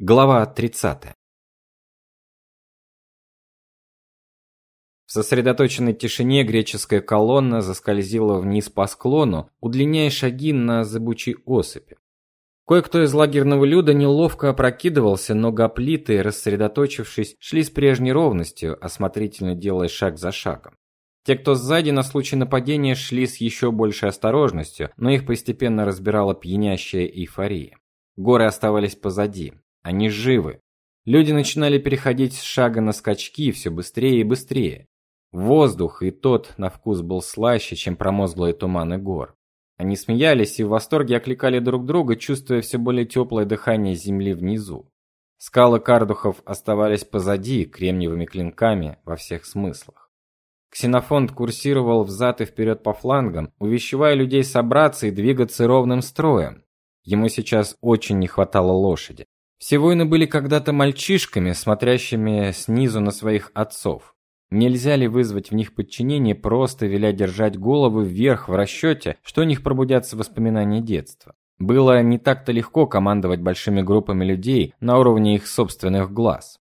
Глава 30. В сосредоточенной тишине греческая колонна заскользила вниз по склону, удлиняя шаги на зыбучей осыпи. Кое-кто из лагерного люда неловко опрокидывался, но гоплиты, рассредоточившись, шли с прежней ровностью, осмотрительно делая шаг за шагом. Те, кто сзади на случай нападения, шли с еще большей осторожностью, но их постепенно разбирала пьянящая эйфория. Горы оставались позади. Они живы. Люди начинали переходить с шага на скачки все быстрее и быстрее. Воздух и тот на вкус был слаще, чем промозглые туманы гор. Они смеялись и в восторге окликали друг друга, чувствуя все более теплое дыхание земли внизу. Скалы Кардухов оставались позади, кремниевыми клинками во всех смыслах. Ксенофонт курсировал взад и вперед по флангам, увещевая людей собраться и двигаться ровным строем. Ему сейчас очень не хватало лошади. Все воины были когда-то мальчишками, смотрящими снизу на своих отцов. Нельзя ли вызвать в них подчинение, просто веля держать головы вверх в расчете, что у них пробудятся воспоминания детства? Было не так-то легко командовать большими группами людей на уровне их собственных глаз.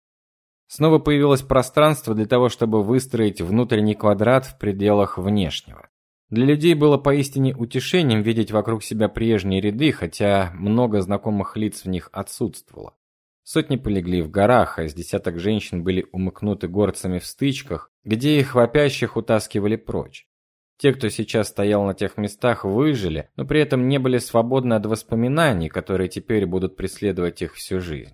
Снова появилось пространство для того, чтобы выстроить внутренний квадрат в пределах внешнего. Для людей было поистине утешением видеть вокруг себя прежние ряды, хотя много знакомых лиц в них отсутствовало. Сотни полегли в горах, а с десяток женщин были умыкнуты горцами в стычках, где их вопящих утаскивали прочь. Те, кто сейчас стоял на тех местах, выжили, но при этом не были свободны от воспоминаний, которые теперь будут преследовать их всю жизнь.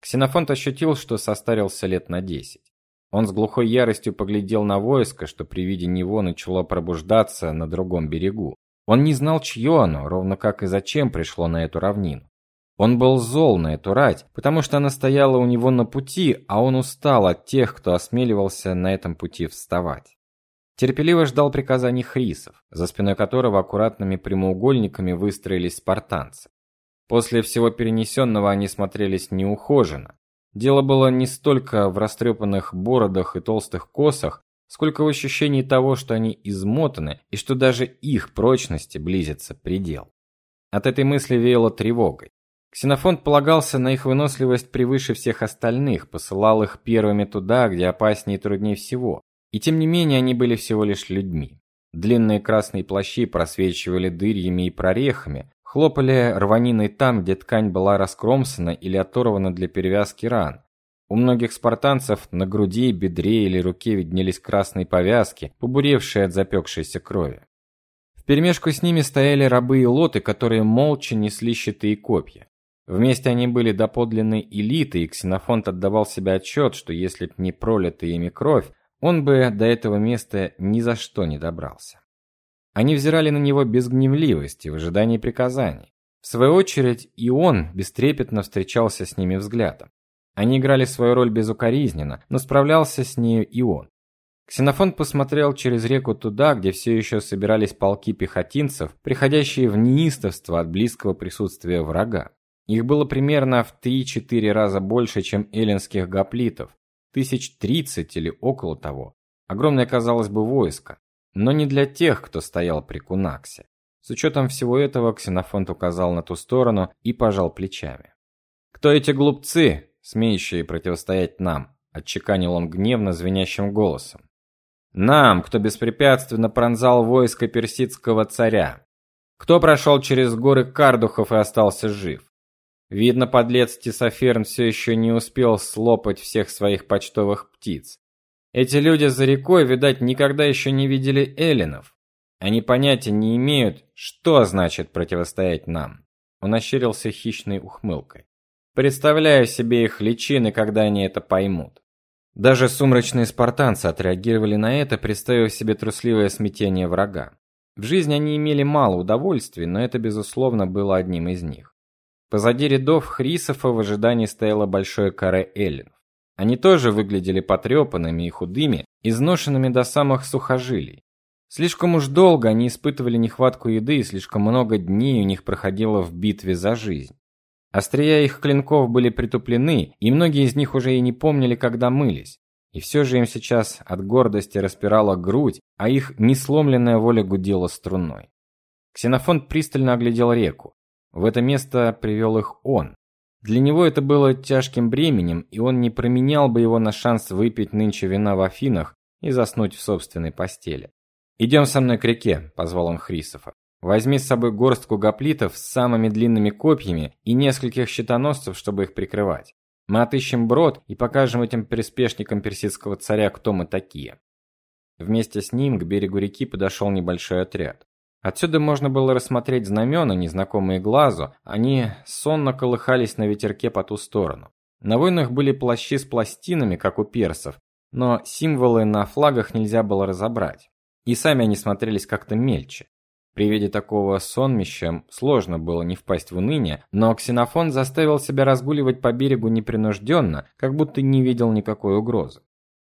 Ксенофонт ощутил, что состарился лет на десять. Он с глухой яростью поглядел на войско, что при виде него начало пробуждаться на другом берегу. Он не знал, чье оно, ровно как и зачем пришло на эту равнину. Он был зол на эту рать, потому что она стояла у него на пути, а он устал от тех, кто осмеливался на этом пути вставать. Терпеливо ждал приказаний хрисов, за спиной которого аккуратными прямоугольниками выстроились спартанцы. После всего перенесенного они смотрелись неухоженно, Дело было не столько в растрепанных бородах и толстых косах, сколько в ощущении того, что они измотаны и что даже их прочности близится предел. От этой мысли веяло тревогой. Ксенофонт полагался на их выносливость превыше всех остальных, посылал их первыми туда, где опаснее и труднее всего. И тем не менее они были всего лишь людьми. Длинные красные плащи просвечивали дырьями и прорехами, Хлопали рваниной там, где ткань была раскромсана или оторвана для перевязки ран. У многих спартанцев на груди, бедре или руке виднелись красные повязки, побуревшие от запекшейся крови. Вперемешку с ними стояли рабы и лоты, которые молча несли щиты и копья. Вместе они были доподлинной элитой, и Ксенофонт отдавал себе отчет, что если б не пролитая ими кровь, он бы до этого места ни за что не добрался. Они взирали на него без гневливости, в ожидании приказаний. В свою очередь, и он бестрепетно встречался с ними взглядом. Они играли свою роль безукоризненно, но справлялся с нею и он. Ксенофонт посмотрел через реку туда, где все еще собирались полки пехотинцев, приходящие в неистовство от близкого присутствия врага. Их было примерно в 3-4 раза больше, чем эллинских гоплитов, тысяч тридцать или около того. Огромное, казалось бы, войско но не для тех, кто стоял при Кунаксе. С учетом всего этого Ксенофонт указал на ту сторону и пожал плечами. Кто эти глупцы, смеющие противостоять нам? отчеканил он гневно звенящим голосом. Нам, кто беспрепятственно пронзал войско персидского царя. Кто прошел через горы Кардухов и остался жив. Видно, подлец Тисоферн все еще не успел слопать всех своих почтовых птиц. Эти люди за рекой, видать, никогда еще не видели эллинов. Они понятия не имеют, что значит противостоять нам. Он ощерился хищной ухмылкой. Представляю себе их личины, когда они это поймут. Даже сумрачные спартанцы отреагировали на это, представив себе трусливое смятение врага. В жизни они имели мало удовольствий, но это безусловно было одним из них. Позади рядов хрисов в ожидании стояло большое каре эллинов. Они тоже выглядели потрепанными и худыми, изношенными до самых сухожилий. Слишком уж долго они испытывали нехватку еды, и слишком много дней у них проходило в битве за жизнь. Острия их клинков были притуплены, и многие из них уже и не помнили, когда мылись. И все же им сейчас от гордости распирала грудь, а их несломленная воля гудела струной. Ксенофонт пристально оглядел реку. В это место привел их он. Для него это было тяжким бременем, и он не променял бы его на шанс выпить нынче вина в Афинах и заснуть в собственной постели. «Идем со мной к реке», – позвал он Хрисофа. «Возьми с собой горстку гоплитов с самыми длинными копьями и нескольких щитоносцев, чтобы их прикрывать. Мы отыщем брод и покажем этим приспешникам персидского царя, кто мы такие». Вместе с ним к берегу реки подошел небольшой отряд. Отсюда можно было рассмотреть знамена, незнакомые глазу, они сонно колыхались на ветерке по ту сторону. На войнах были плащи с пластинами, как у персов, но символы на флагах нельзя было разобрать. И сами они смотрелись как-то мельче. При виде такого сонмища сложно было не впасть в уныние, но Ксенофон заставил себя разгуливать по берегу непринужденно, как будто не видел никакой угрозы.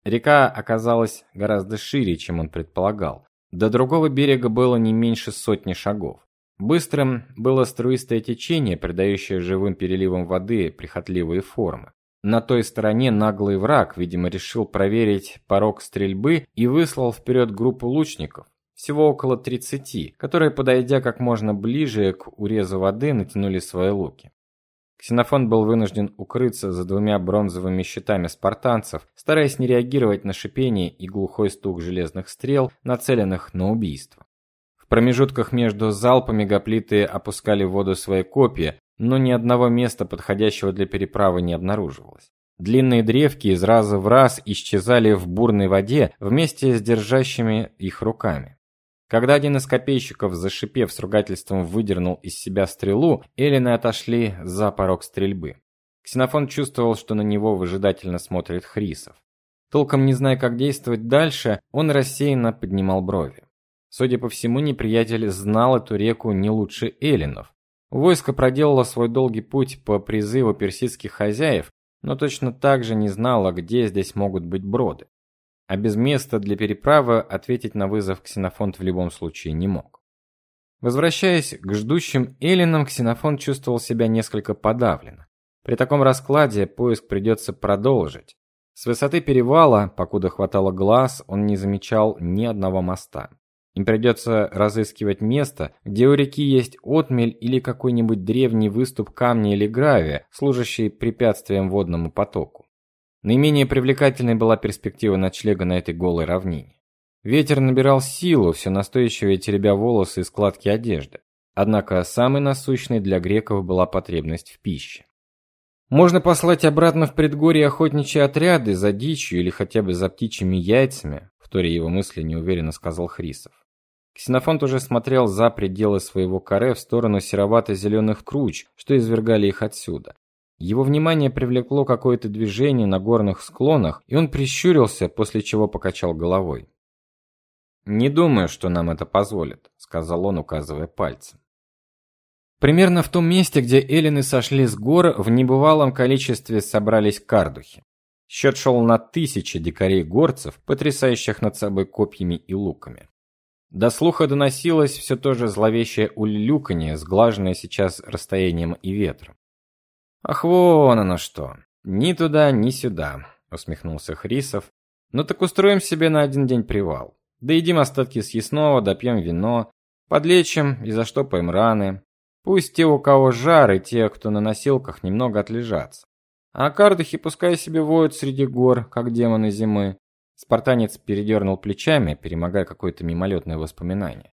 Река оказалась гораздо шире, чем он предполагал. До другого берега было не меньше сотни шагов. Быстрым было струистое течение, придающее живым переливам воды прихотливые формы. На той стороне наглый враг, видимо, решил проверить порог стрельбы и выслал вперед группу лучников, всего около 30, которые, подойдя как можно ближе к урезу воды, натянули свои луки. Ксенофон был вынужден укрыться за двумя бронзовыми щитами спартанцев, стараясь не реагировать на шипение и глухой стук железных стрел, нацеленных на убийство. В промежутках между залпами гоплиты опускали в воду свои копья, но ни одного места подходящего для переправы не обнаруживалось. Длинные древки из раза в раз исчезали в бурной воде вместе с держащими их руками. Когда один из копейщиков, зашипев с ругательством, выдернул из себя стрелу, эллины отошли за порог стрельбы. Ксенофон чувствовал, что на него выжидательно смотрит Хрисов. Толком не зная, как действовать дальше, он рассеянно поднимал брови. Судя по всему, неприятель знал эту реку не лучше эллинов. Войско проделало свой долгий путь по призыву персидских хозяев, но точно так же не знало, где здесь могут быть броды. А без места для переправы ответить на вызов Ксенофонт в любом случае не мог. Возвращаясь к ждущим эллинам, Ксенофонт чувствовал себя несколько подавленно. При таком раскладе поиск придется продолжить. С высоты перевала, покуда хватало глаз, он не замечал ни одного моста. Им придется разыскивать место, где у реки есть отмель или какой-нибудь древний выступ камня или гравия, служащий препятствием водному потоку. Наименее привлекательной была перспектива ночлега на этой голой равнине. Ветер набирал силу, все настойчивее теребя волосы и складки одежды. Однако самой насущной для греков была потребность в пище. Можно послать обратно в предгорье охотничьи отряды за дичью или хотя бы за птичьими яйцами, вторя его мысли неуверенно сказал Хрисов. Ксенофонт уже смотрел за пределы своего каре в сторону серовато-зеленых круч, что извергали их отсюда. Его внимание привлекло какое-то движение на горных склонах, и он прищурился, после чего покачал головой. «Не думаю, что нам это позволит», — сказал он, указывая пальцем. Примерно в том месте, где эллины сошли с гор, в небывалом количестве собрались кардухи. Счет шел на тысячи дикарей-горцев, потрясающих над собой копьями и луками. До слуха доносилось все то же зловещее улюлюканье, сглаженное сейчас расстоянием и ветром. Ах, вон оно что. Ни туда, ни сюда, усмехнулся Хрисов. Ну так устроим себе на один день привал. Доедим остатки съестного, допьем вино, подлечим и заштопаем раны. Пусть те, у кого жар, и те, кто на носилках, немного отлежатся. А кардахи пускай себе воют среди гор, как демоны зимы. Спартанец передернул плечами, перемогая какое-то мимолетное воспоминание.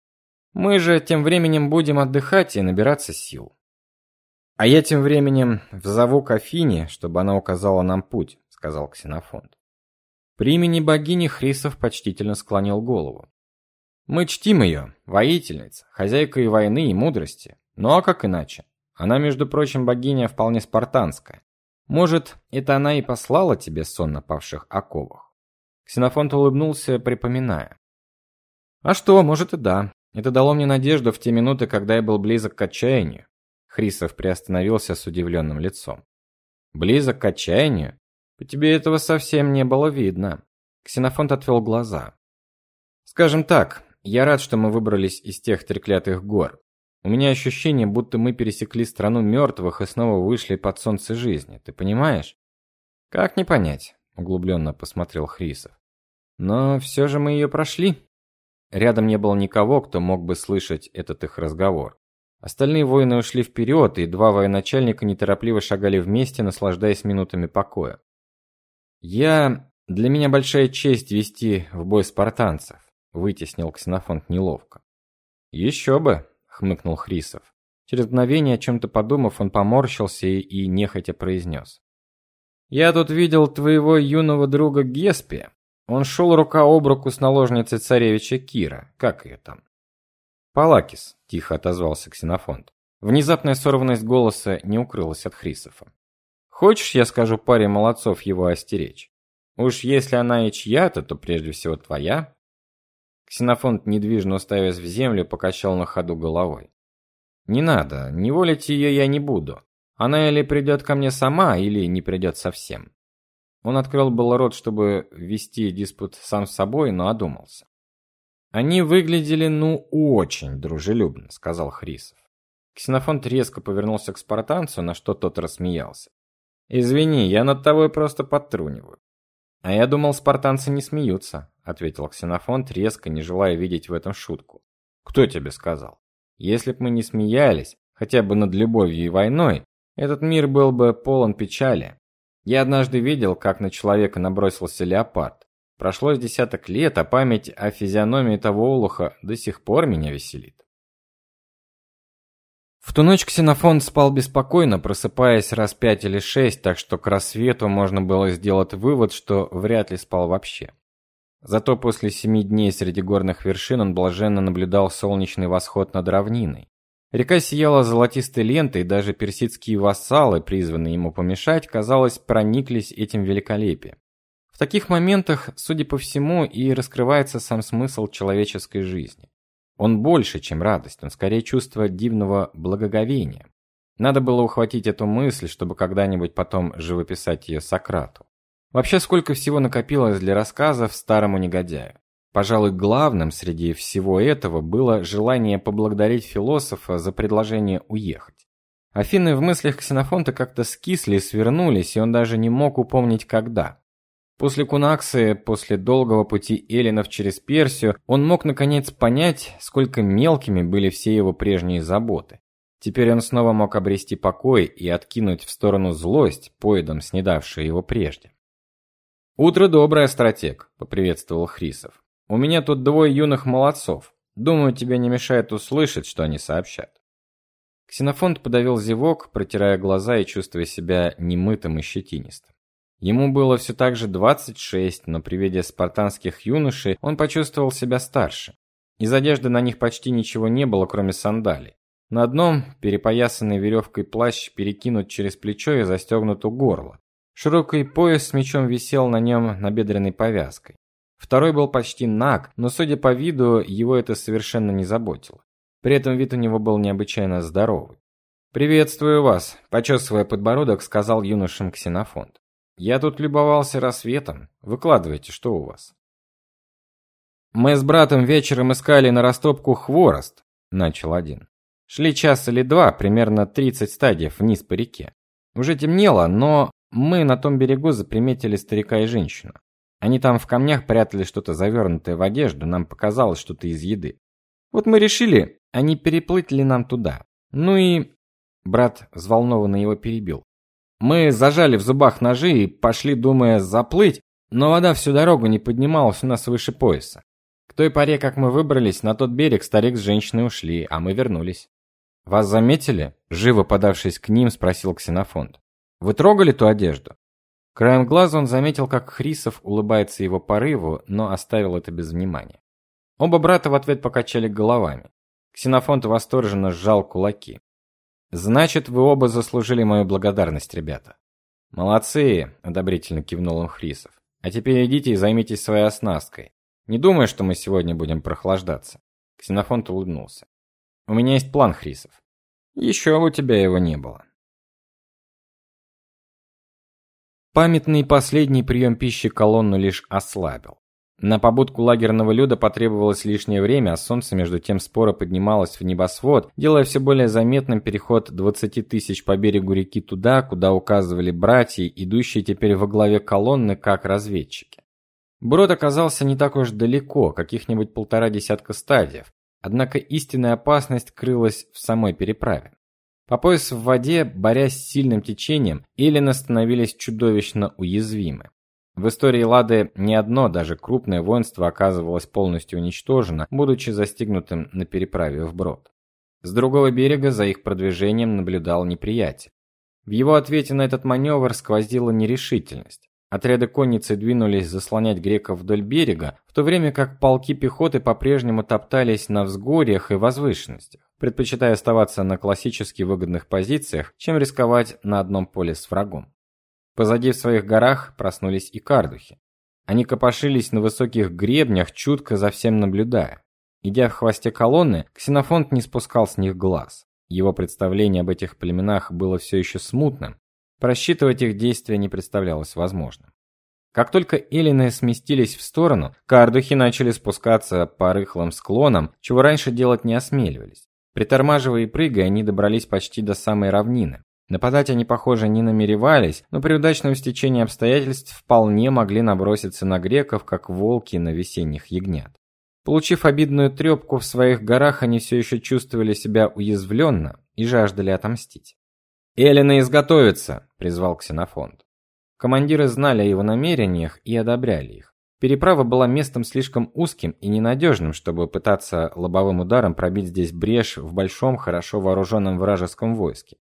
Мы же тем временем будем отдыхать и набираться сил. А я тем временем взову к Афине, чтобы она указала нам путь, сказал Ксенофонт. При имени богини Хрисов почтительно склонил голову. Мы чтим ее, воительница, хозяйка и войны, и мудрости. Ну а как иначе? Она, между прочим, богиня вполне спартанская. Может, это она и послала тебе сон на павших оковах? Ксенофонт улыбнулся, припоминая. А что, может и да. Это дало мне надежду в те минуты, когда я был близок к отчаянию. Хрисов приостановился с удивленным лицом. Близок к отчаянию? По тебе этого совсем не было видно. Ксенофонт отвел глаза. Скажем так, я рад, что мы выбрались из тех треклятых гор. У меня ощущение, будто мы пересекли страну мертвых и снова вышли под солнце жизни. Ты понимаешь? Как не понять? углубленно посмотрел Хрисов. Но все же мы ее прошли. Рядом не было никого, кто мог бы слышать этот их разговор. Остальные воины ушли вперед, и два военачальника неторопливо шагали вместе, наслаждаясь минутами покоя. Я для меня большая честь вести в бой спартанцев, вытеснил Ксенофонт неловко. «Еще бы, хмыкнул Хрисов. Через мгновение, о чем то подумав, он поморщился и, и нехотя произнес. Я тут видел твоего юного друга Геспия. Он шел рука об руку с наложницей царевича Кира. Как ее там? Палакис, тихо отозвался Ксенофонт. Внезапная сорванность голоса не укрылась от Хрисофа. Хочешь, я скажу паре молодцов его остеречь? Уж если она и чья-то, то прежде всего твоя. Ксенофонт, недвижно уставясь в землю, покачал на ходу головой. Не надо, не волить ее я не буду. Она или придет ко мне сама, или не придет совсем. Он открыл был рот, чтобы вести диспут сам с собой, но одумался. Они выглядели ну очень дружелюбно, сказал Хрисов. Ксенофонт резко повернулся к спартанцу, на что тот рассмеялся. Извини, я над тобой просто подтруниваю. А я думал, спартанцы не смеются, ответил Ксенофонт, резко не желая видеть в этом шутку. Кто тебе сказал? Если б мы не смеялись, хотя бы над любовью и войной, этот мир был бы полон печали. Я однажды видел, как на человека набросился леопард. Прошло десяток лет, а память о физиономии того олуха до сих пор меня веселит. В ту ночь Ксенофон спал беспокойно, просыпаясь раз пять или шесть, так что к рассвету можно было сделать вывод, что вряд ли спал вообще. Зато после семи дней среди горных вершин он блаженно наблюдал солнечный восход над равниной. Река сияла золотистой лентой, и даже персидские вассалы, призванные ему помешать, казалось, прониклись этим великолепием. В таких моментах, судя по всему, и раскрывается сам смысл человеческой жизни. Он больше, чем радость, он скорее чувство дивного благоговения. Надо было ухватить эту мысль, чтобы когда-нибудь потом живописать ее Сократу. Вообще, сколько всего накопилось для рассказов старому негодяю. Пожалуй, главным среди всего этого было желание поблагодарить философа за предложение уехать. Афины в мыслях Ксенофонта как-то скисли свернулись, и он даже не мог упомнить когда. После Кунаксы, после долгого пути эллинов через Персию, он мог наконец понять, сколько мелкими были все его прежние заботы. Теперь он снова мог обрести покой и откинуть в сторону злость, поедом снедавшую его прежде. «Утро доброе, стратег», — поприветствовал Хрисов. «У меня тут двое юных молодцов. Думаю, тебе не мешает услышать, что они сообщат». Ксенофонт подавил зевок, протирая глаза и чувствуя себя немытым и щетинистым. Ему было все так же 26, но при виде спартанских юношей он почувствовал себя старше. Из одежды на них почти ничего не было, кроме сандалий. На одном перепоясанный веревкой плащ перекинут через плечо и застегнут у горла. Широкий пояс с мечом висел на нем набедренной повязкой. Второй был почти наг, но, судя по виду, его это совершенно не заботило. При этом вид у него был необычайно здоровый. «Приветствую вас», – почесывая подбородок, сказал юношам Ксенофонт. Я тут любовался рассветом. Выкладывайте, что у вас? Мы с братом вечером искали на растопку хворост, начал один. Шли час или два, примерно 30 стадиев вниз по реке. Уже темнело, но мы на том берегу заприметили старика и женщину. Они там в камнях прятали что-то завернутое в одежду, нам показалось что-то из еды. Вот мы решили, не переплыть ли нам туда. Ну и брат взволнованно его перебил. Мы зажали в зубах ножи и пошли, думая заплыть, но вода всю дорогу не поднималась у нас выше пояса. К той поре, как мы выбрались на тот берег, старик с женщиной ушли, а мы вернулись. Вас заметили? Живо подавшись к ним, спросил Ксенофонт. Вы трогали ту одежду? Краем глаза он заметил, как Хрисов улыбается его порыву, но оставил это без внимания. Оба брата в ответ покачали головами. Ксенофонт восторженно сжал кулаки. Значит, вы оба заслужили мою благодарность, ребята. Молодцы, одобрительно кивнул им Хрисов. А теперь идите и займитесь своей оснасткой. Не думаю, что мы сегодня будем прохлаждаться. Ксенофонт улыбнулся. У меня есть план, Хрисов. Еще у тебя его не было. Памятный последний прием пищи колонну лишь ослабил. На побудку лагерного люда потребовалось лишнее время, а солнце между тем споро поднималось в небосвод, делая все более заметным переход 20 тысяч по берегу реки туда, куда указывали братья, идущие теперь во главе колонны как разведчики. Брод оказался не так уж далеко, каких-нибудь полтора десятка стадиев. Однако истинная опасность крылась в самой переправе. По пояс в воде, борясь с сильным течением, эллины становились чудовищно уязвимы. В истории Лады ни одно, даже крупное воинство оказывалось полностью уничтожено, будучи застигнутым на переправе вброд. С другого берега за их продвижением наблюдал неприятель. В его ответе на этот маневр сквозила нерешительность. Отряды конницы двинулись заслонять греков вдоль берега, в то время как полки пехоты по-прежнему топтались на взгорьях и возвышенностях, предпочитая оставаться на классически выгодных позициях, чем рисковать на одном поле с врагом. Позади в своих горах проснулись и кардухи. Они копошились на высоких гребнях, чутко за всем наблюдая. Идя в хвосте колонны, Ксенофонт не спускал с них глаз. Его представление об этих племенах было все еще смутным, Просчитывать их действия не представлялось возможным. Как только эллины сместились в сторону, кардухи начали спускаться по рыхлым склонам, чего раньше делать не осмеливались. Притормаживая и прыгая, они добрались почти до самой равнины. Нападать они, похоже, не намеревались, но при удачном стечении обстоятельств вполне могли наброситься на греков, как волки на весенних ягнят. Получив обидную трепку в своих горах, они все еще чувствовали себя уязвленно и жаждали отомстить. «Эллины изготовиться!» – призвал Ксенофонт. Командиры знали о его намерениях и одобряли их. Переправа была местом слишком узким и ненадежным, чтобы пытаться лобовым ударом пробить здесь брешь в большом, хорошо вооруженном вражеском войске.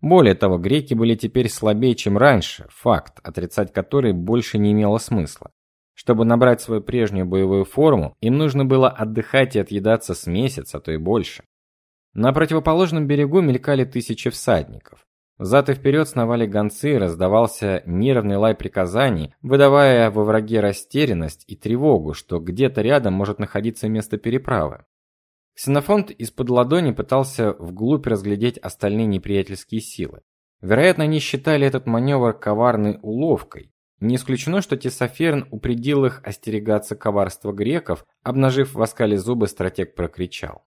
Более того, греки были теперь слабее, чем раньше, факт, отрицать который больше не имело смысла. Чтобы набрать свою прежнюю боевую форму, им нужно было отдыхать и отъедаться с месяца, а то и больше. На противоположном берегу мелькали тысячи всадников. Взад и вперед сновали гонцы, раздавался нервный лай приказаний, выдавая во враге растерянность и тревогу, что где-то рядом может находиться место переправы. Ксенофонт из-под ладони пытался вглубь разглядеть остальные неприятельские силы. Вероятно, они считали этот маневр коварной уловкой. Не исключено, что Тесоферн упредил их остерегаться коварства греков, обнажив в оскале зубы, стратег прокричал: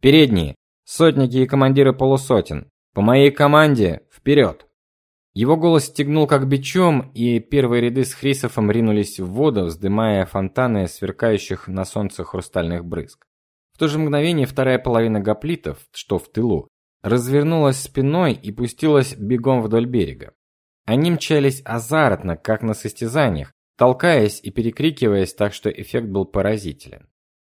"Передние, сотники и командиры полусотен, по моей команде вперед!» Его голос стегнул как бичом, и первые ряды с Хрисофом ринулись в воду, вздымая фонтаны сверкающих на солнце хрустальных брызг. В то же мгновение вторая половина гоплитов, что в тылу, развернулась спиной и пустилась бегом вдоль берега. Они мчались азартно, как на состязаниях, толкаясь и перекрикиваясь так, что эффект был поразителен.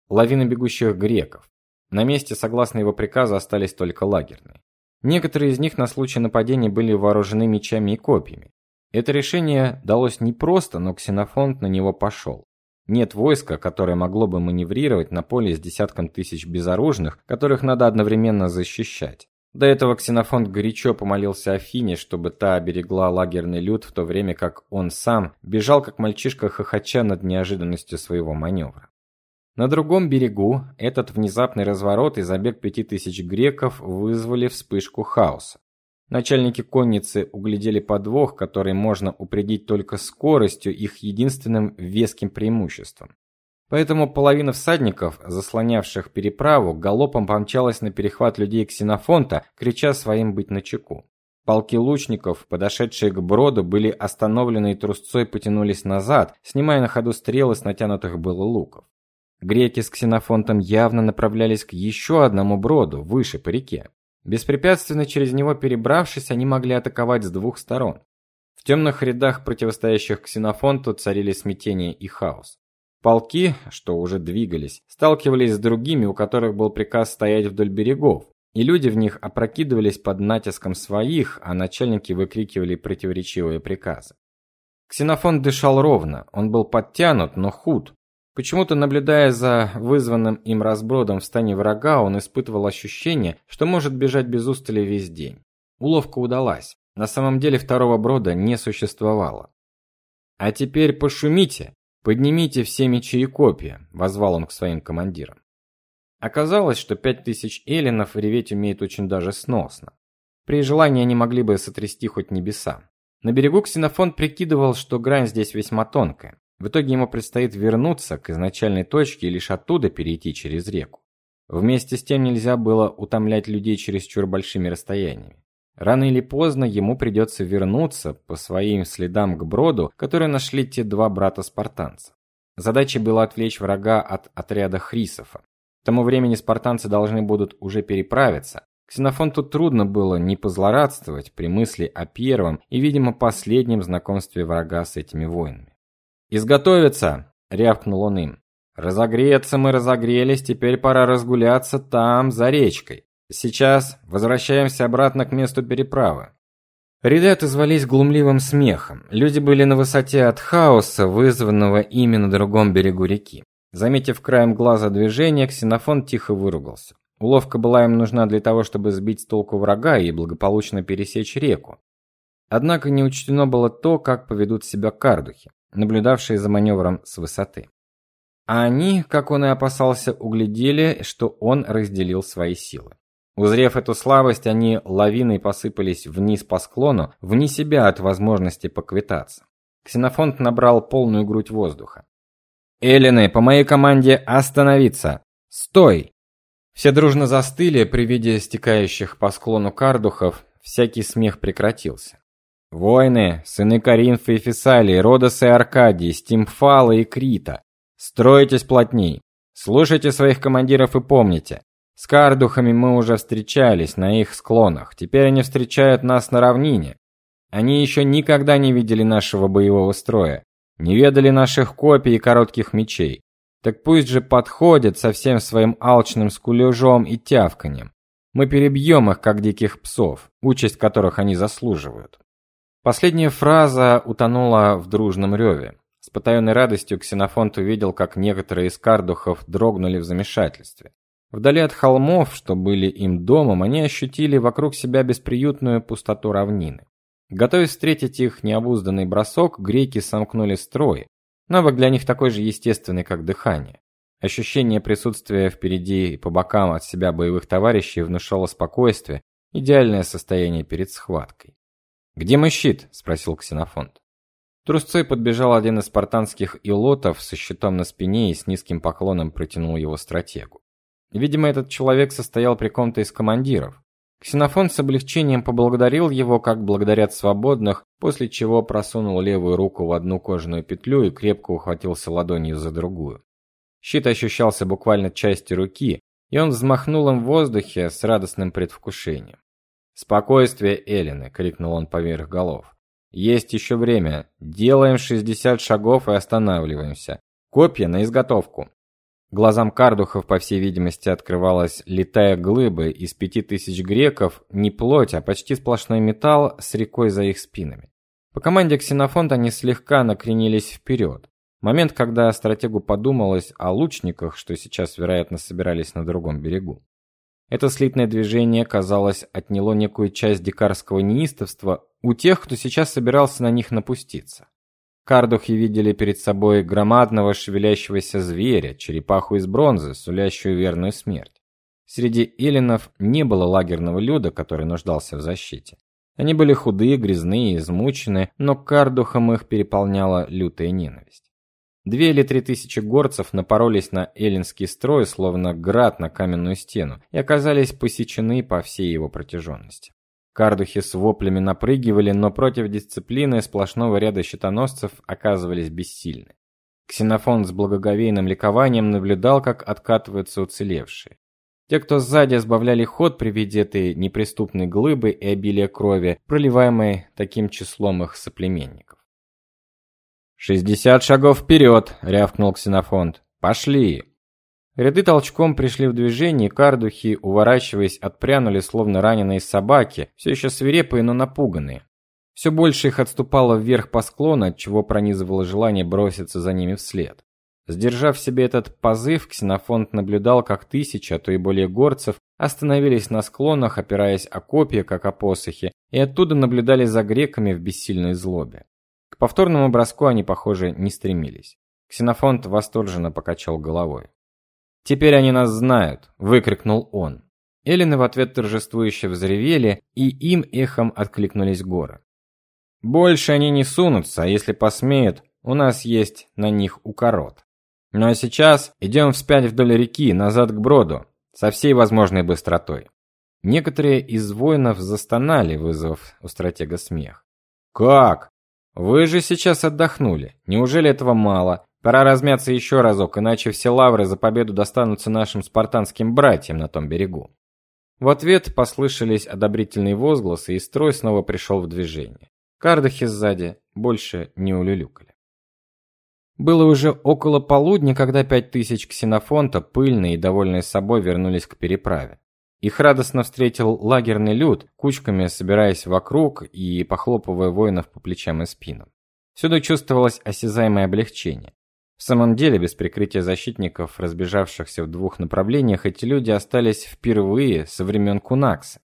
Лавина бегущих греков. На месте, согласно его приказу, остались только лагерные. Некоторые из них на случай нападения были вооружены мечами и копьями. Это решение далось непросто, но Ксенофонт на него пошел. Нет войска, которое могло бы маневрировать на поле с десятком тысяч безоружных, которых надо одновременно защищать. До этого Ксенофонт горячо помолился Афине, чтобы та оберегла лагерный люд, в то время как он сам бежал как мальчишка хохоча над неожиданностью своего маневра. На другом берегу этот внезапный разворот и забег пяти тысяч греков вызвали вспышку хаоса. Начальники конницы углядели подвох, который можно упредить только скоростью, их единственным веским преимуществом. Поэтому половина всадников, заслонявших переправу, галопом помчалась на перехват людей Ксенофонта, крича своим быть начеку. Полки лучников, подошедшие к броду, были остановлены и трусцой потянулись назад, снимая на ходу стрелы с натянутых было луков. Греки с ксенофонтом явно направлялись к еще одному броду, выше по реке. Беспрепятственно через него перебравшись, они могли атаковать с двух сторон. В темных рядах противостоящих ксенофонту царили смятение и хаос. Полки, что уже двигались, сталкивались с другими, у которых был приказ стоять вдоль берегов, и люди в них опрокидывались под натиском своих, а начальники выкрикивали противоречивые приказы. Ксенофонт дышал ровно, он был подтянут, но худ, Почему-то, наблюдая за вызванным им разбродом в стане врага, он испытывал ощущение, что может бежать без устали весь день. Уловка удалась. На самом деле второго брода не существовало. А теперь пошумите, поднимите все мечи и копья, возвал он к своим командирам. Оказалось, что пять тысяч эллинов реветь умеют очень даже сносно. При желании они могли бы сотрясти хоть небеса. На берегу Ксенофон прикидывал, что грань здесь весьма тонкая. В итоге ему предстоит вернуться к изначальной точке и лишь оттуда перейти через реку. Вместе с тем нельзя было утомлять людей чересчур большими расстояниями. Рано или поздно ему придется вернуться по своим следам к броду, который нашли те два брата-спартанца. Задачей было отвлечь врага от отряда Хрисофа. К тому времени спартанцы должны будут уже переправиться. Ксенофонту трудно было не позлорадствовать при мысли о первом и, видимо, последнем знакомстве врага с этими воинами. "Изготовиться", рявкнул он им. "Разогреться мы разогрелись, теперь пора разгуляться там, за речкой. Сейчас возвращаемся обратно к месту переправы". Ряды отозвались глумливым смехом. Люди были на высоте от хаоса, вызванного ими на другом берегу реки. Заметив краем глаза движение, Ксенофон тихо выругался. Уловка была им нужна для того, чтобы сбить с толку врага и благополучно пересечь реку. Однако не учтено было то, как поведут себя кардухи, наблюдавшие за маневром с высоты. А они, как он и опасался, углядели, что он разделил свои силы. Узрев эту слабость, они лавиной посыпались вниз по склону, вне себя от возможности поквитаться. Ксенофонт набрал полную грудь воздуха. Эллины, по моей команде остановиться. Стой. Все дружно застыли при виде стекающих по склону кардухов, всякий смех прекратился. Воины, сыны Коринфа и Фессалии, Родоса и Аркадии, Стимфала и Крита, стройтесь плотней. Слушайте своих командиров и помните, с кардухами мы уже встречались на их склонах. Теперь они встречают нас на равнине. Они еще никогда не видели нашего боевого строя, не ведали наших копий и коротких мечей. Так пусть же подходят со всем своим алчным скулежом и тявканьем. Мы перебьем их как диких псов, участь которых они заслуживают. Последняя фраза утонула в дружном реве. С потаенной радостью Ксенофонт увидел, как некоторые из кардухов дрогнули в замешательстве. Вдали от холмов, что были им домом, они ощутили вокруг себя бесприютную пустоту равнины. Готовясь встретить их необузданный бросок, греки сомкнули строй. Навык для них такой же естественный, как дыхание. Ощущение присутствия впереди и по бокам от себя боевых товарищей внушало спокойствие, идеальное состояние перед схваткой. "Где мой щит?" спросил Ксенофонт. Трусцой подбежал один из спартанских илотов со щитом на спине и с низким поклоном протянул его стратегу. Видимо, этот человек состоял при ком-то из командиров. Ксенофон с облегчением поблагодарил его, как благодарят свободных, после чего просунул левую руку в одну кожаную петлю и крепко ухватился ладонью за другую. Щит ощущался буквально частью руки, и он взмахнул им в воздухе с радостным предвкушением. "Спокойствие, Элины", крикнул он поверх голов. "Есть еще время. Делаем 60 шагов и останавливаемся. Копья на изготовку". Глазам кардухов, по всей видимости, открывалась летая глыба из пяти тысяч греков, не плоть, а почти сплошной металл с рекой за их спинами. По команде Ксенофонта они слегка накренились вперед. Момент, когда стратегу подумалось о лучниках, что сейчас, вероятно, собирались на другом берегу. Это слитное движение, казалось, отняло некую часть дикарского неистовства у тех, кто сейчас собирался на них напуститься. Кардухи видели перед собой громадного шевелящегося зверя, черепаху из бронзы, сулящую верную смерть. Среди эллинов не было лагерного люда, который нуждался в защите. Они были худые, грязные, измученные, но кардухам их переполняла лютая ненависть. Две или три тысячи горцев напоролись на эллинский строй, словно град на каменную стену, и оказались посечены по всей его протяженности. Кардухи с воплями напрыгивали, но против дисциплины сплошного ряда щитоносцев оказывались бессильны. Ксенофон с благоговейным ликованием наблюдал, как откатываются уцелевшие. Те, кто сзади сбавляли ход при виде этой неприступной глыбы и обилия крови, проливаемой таким числом их соплеменников. «Шестьдесят шагов вперед!» — рявкнул Ксенофонт. «Пошли!» Ряды толчком пришли в движение, кардухи, уворачиваясь, отпрянули словно раненые собаки, все еще свирепые, но напуганные. Все больше их отступало вверх по склону, отчего пронизывало желание броситься за ними вслед. Сдержав себе этот позыв, Ксенофонт наблюдал, как тысячи, а то и более горцев остановились на склонах, опираясь о копья, как о посохи, и оттуда наблюдали за греками в бессильной злобе. К повторному броску они, похоже, не стремились. Ксенофонт восторженно покачал головой. Теперь они нас знают, выкрикнул он. Эллины в ответ торжествующе взревели, и им эхом откликнулись горы. Больше они не сунутся, а если посмеют, у нас есть на них укорот. Ну а сейчас идем вспять вдоль реки, назад к броду, со всей возможной быстротой. Некоторые из воинов застонали, вызвав у стратега смех. Как? Вы же сейчас отдохнули. Неужели этого мало? Пора размяться еще разок, иначе все лавры за победу достанутся нашим спартанским братьям на том берегу. В ответ послышались одобрительные возгласы, и строй снова пришел в движение. Кардахи сзади больше не улюлюкали. Было уже около полудня, когда пять тысяч ксенофонта, пыльные и довольные собой, вернулись к переправе. Их радостно встретил лагерный люд, кучками собираясь вокруг и похлопывая воинов по плечам и спинам. Всюду чувствовалось осязаемое облегчение. В самом деле, без прикрытия защитников, разбежавшихся в двух направлениях, эти люди остались впервые со времен Кунакса.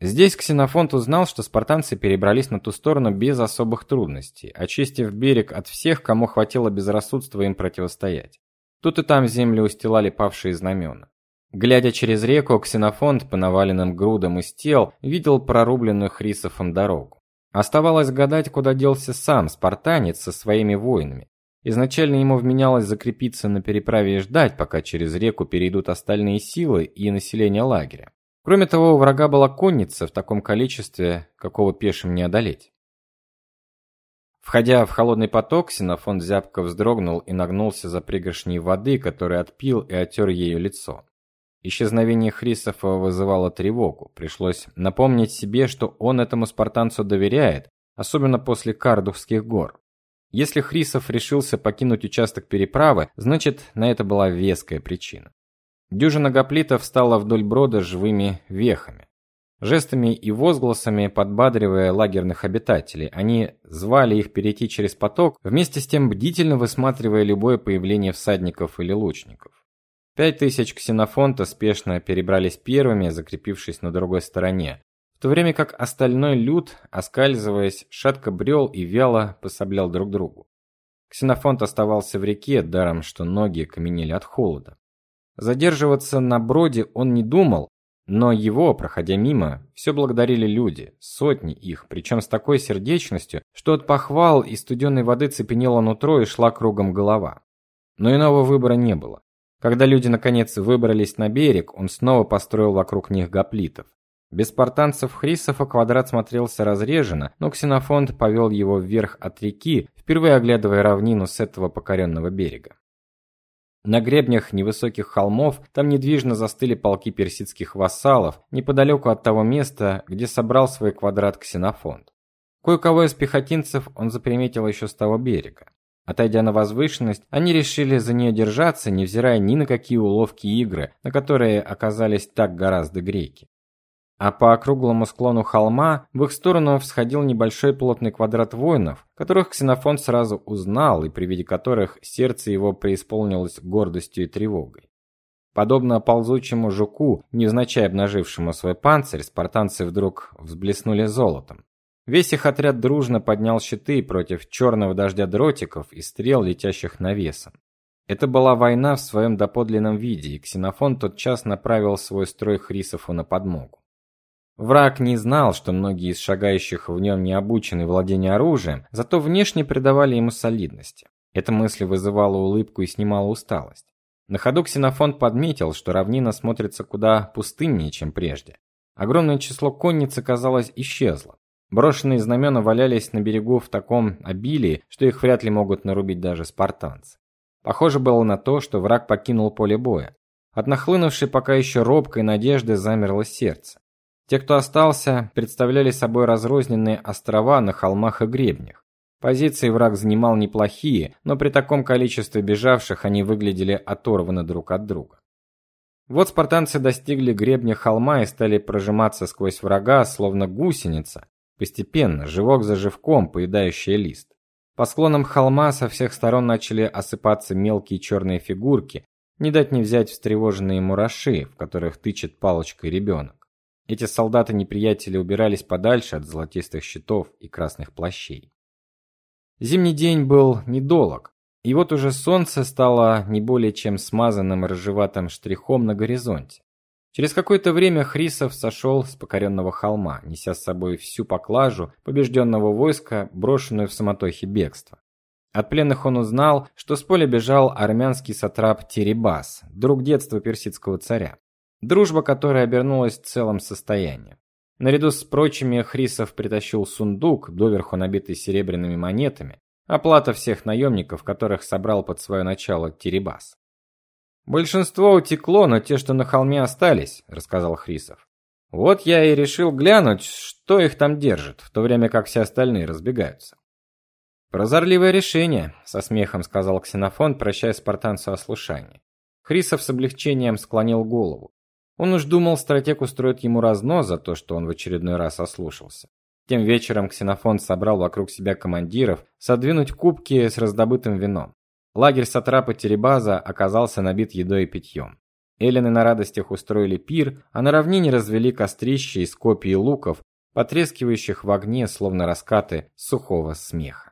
Здесь Ксенофонт узнал, что спартанцы перебрались на ту сторону без особых трудностей, очистив берег от всех, кому хватило безрассудства им противостоять. Тут и там землю устилали павшие знамена. Глядя через реку, Ксенофонт по наваленным грудам из тел видел прорубленную Хрисофом дорогу. Оставалось гадать, куда делся сам спартанец со своими воинами. Изначально ему вменялось закрепиться на переправе и ждать, пока через реку перейдут остальные силы и население лагеря. Кроме того, у врага была конница в таком количестве, какого пешим не одолеть. Входя в холодный поток, Синофон зябко вздрогнул и нагнулся за пригоршней воды, которую отпил и оттер ею лицо. Исчезновение Хрисофа вызывало тревогу. Пришлось напомнить себе, что он этому спартанцу доверяет, особенно после Кардухских гор. Если Хрисов решился покинуть участок переправы, значит, на это была веская причина. Дюжина гоплитов встала вдоль брода живыми вехами. Жестами и возгласами подбадривая лагерных обитателей, они звали их перейти через поток, вместе с тем бдительно высматривая любое появление всадников или лучников. Пять тысяч ксенофонта спешно перебрались первыми, закрепившись на другой стороне, в то время как остальной люд, оскальзываясь, шатко брел и вяло пособлял друг другу. Ксенофонт оставался в реке, даром что ноги каменели от холода. Задерживаться на броде он не думал, но его, проходя мимо, все благодарили люди, сотни их, причем с такой сердечностью, что от похвал и студенной воды цепенело нутро и шла кругом голова. Но иного выбора не было. Когда люди наконец выбрались на берег, он снова построил вокруг них гоплитов. Без спартанцев Хрисофа квадрат смотрелся разреженно, но Ксенофонт повел его вверх от реки, впервые оглядывая равнину с этого покоренного берега. На гребнях невысоких холмов там недвижно застыли полки персидских вассалов, неподалеку от того места, где собрал свой квадрат Ксенофонт. Кое-кого из пехотинцев он заприметил еще с того берега. Отойдя на возвышенность, они решили за нее держаться, невзирая ни на какие уловки и игры, на которые оказались так гораздо греки а по округлому склону холма в их сторону всходил небольшой плотный квадрат воинов, которых Ксенофон сразу узнал и при виде которых сердце его преисполнилось гордостью и тревогой. Подобно ползучему жуку, невзначай обнажившему свой панцирь, спартанцы вдруг взблеснули золотом. Весь их отряд дружно поднял щиты против черного дождя дротиков и стрел, летящих навесом. Это была война в своем доподлинном виде, и Ксенофон тотчас направил свой строй Хрисофу на подмогу. Враг не знал, что многие из шагающих в нем не обучены владению оружием, зато внешне придавали ему солидности. Эта мысль вызывала улыбку и снимала усталость. На ходу Ксенофонт подметил, что равнина смотрится куда пустыннее, чем прежде. Огромное число конницы, казалось, исчезло. Брошенные знамена валялись на берегу в таком обилии, что их вряд ли могут нарубить даже спартанцы. Похоже было на то, что враг покинул поле боя. От нахлынувшей пока еще робкой надежды замерло сердце. Те, кто остался, представляли собой разрозненные острова на холмах и гребнях. Позиции враг занимал неплохие, но при таком количестве бежавших они выглядели оторваны друг от друга. Вот спартанцы достигли гребня холма и стали прожиматься сквозь врага, словно гусеница, постепенно, живок за живком, поедающая лист. По склонам холма со всех сторон начали осыпаться мелкие черные фигурки, не дать не взять встревоженные мураши, в которых тычет палочкой ребенок. Эти солдаты неприятеля убирались подальше от золотистых щитов и красных плащей. Зимний день был недолог, и вот уже солнце стало не более чем смазанным рыжеватым штрихом на горизонте. Через какое-то время Хрисов сошел с покоренного холма, неся с собой всю поклажу побежденного войска, брошенную в самотохе бегства. От пленных он узнал, что с поля бежал армянский сатрап Теребас, друг детства персидского царя. Дружба, которая обернулась целым состоянием. Наряду с прочими Хрисов притащил сундук, доверху набитый серебряными монетами, Оплата всех наемников, которых собрал под свое начало Теребас. Большинство утекло, но те, что на холме остались, рассказал Хрисов. Вот я и решил глянуть, что их там держит, в то время как все остальные разбегаются. Прозорливое решение, со смехом сказал Ксенофон, прощаясь спартанцу о слушании. Хрисов с облегчением склонил голову. Он уж думал, стратег устроит ему разнос за то, что он в очередной раз ослушался. Тем вечером Ксенофон собрал вокруг себя командиров содвинуть кубки с раздобытым вином. Лагерь сатрапа Теребаза оказался набит едой и питьем. Эллины на радостях устроили пир, а на равнине развели кострища из копий и луков, потрескивающих в огне, словно раскаты сухого смеха.